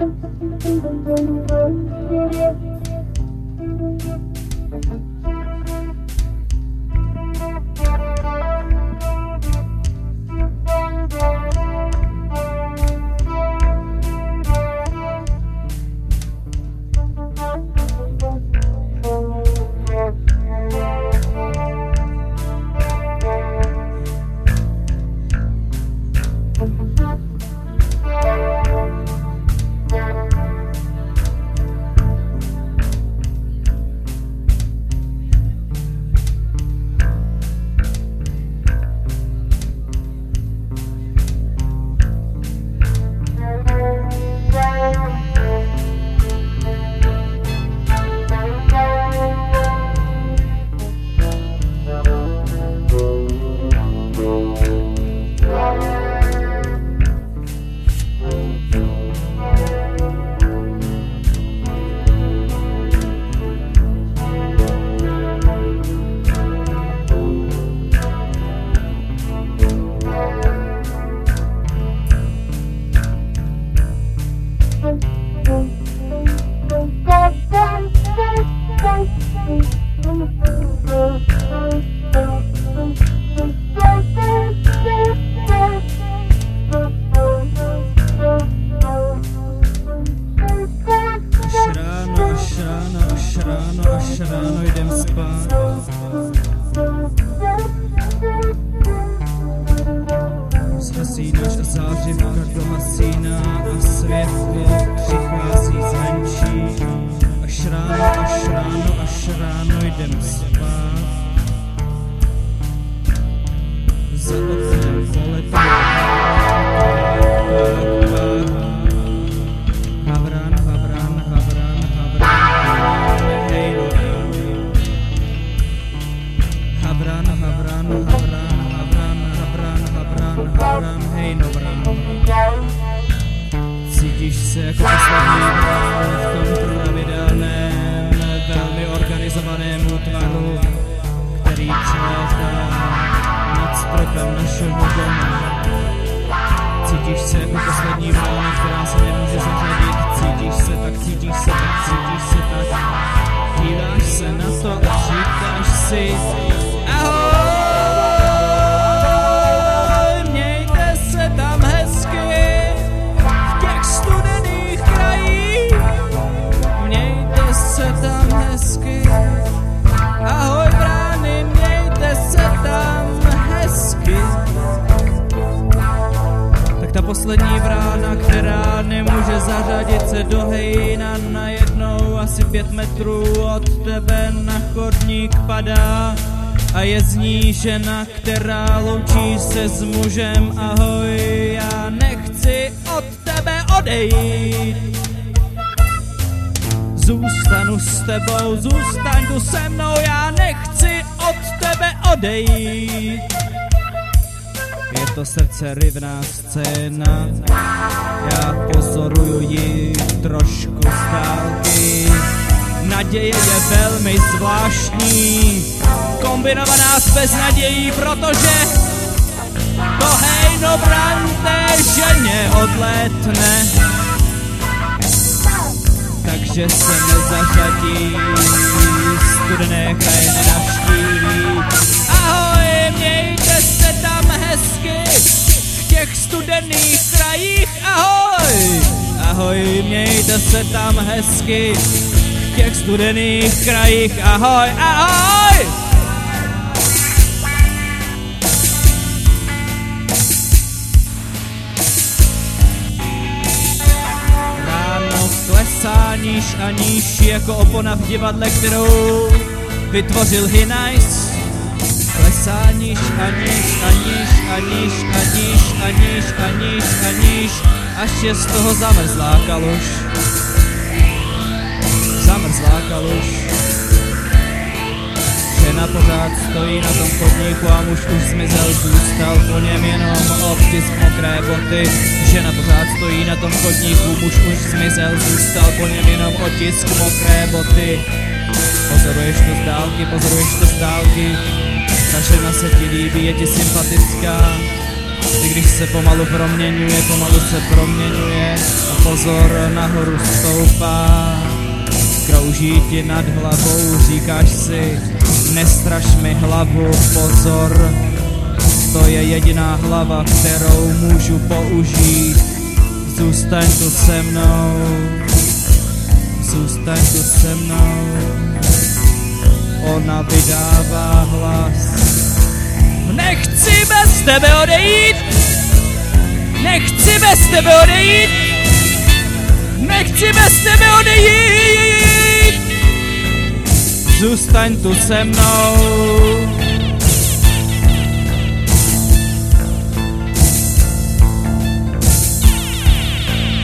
Až jdem spát. Za oknem no Cítíš se jako poslední našeho domu. Cítíš se jako poslední vlna, která se poslední brána, která nemůže zařadit se do hejna najednou asi pět metrů od tebe na chodník padá a je z ní žena, která loučí se s mužem. Ahoj, já nechci od tebe odejít. Zůstanu s tebou, zůstaň tu se mnou, já nechci od tebe odejít. Je to srdce rivná scéna, já pozoruju ji trošku z dálky. Naděje je velmi zvláštní, kombinovaná s beznadějí, protože to hejno branté ženě odletne. Takže se nezařadí, studené kraje nenavštíví. Hezky v těch studených krajích. Ahoj, ahoj, mějte se tam hezky v těch studených krajích. Ahoj, ahoj. Ráno klesá níž a níž jako opona v divadle, kterou vytvořil Hinajs. Klesá níž a níž a níž a níž a níž a níž a níž a níž, až je z toho zamrzlá kaluž. Zamrzlá kaluž. Žena pořád stojí na tom chodníku a muž už zmizel, zůstal po něm jenom obtisk mokré boty. Žena pořád stojí na tom chodníku, muž už zmizel, zůstal po něm jenom otisk mokré boty. Pozoruješ to z dálky, pozoruješ to z dálky, ta žena se ti líbí, je ti sympatická. I když se pomalu proměňuje, pomalu se proměňuje a pozor, nahoru stoupá. Krouží ti nad hlavou, říkáš si, nestraš mi hlavu, pozor. To je jediná hlava, kterou můžu použít. Zůstaň tu se mnou, zůstaň tu se mnou. Ona vydává hlas. Nechci bez tebe odejít, nechci bez tebe odejít, nechci bez tebe odejít. Zůstaň tu se mnou.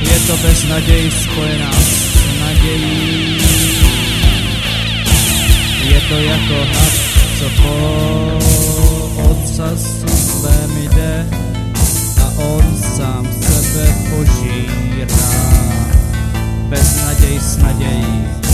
Je to bez naději spojená s nadějí. Je to jako had, co po svém jde a on sám sebe požírá. Bez naději s nadějí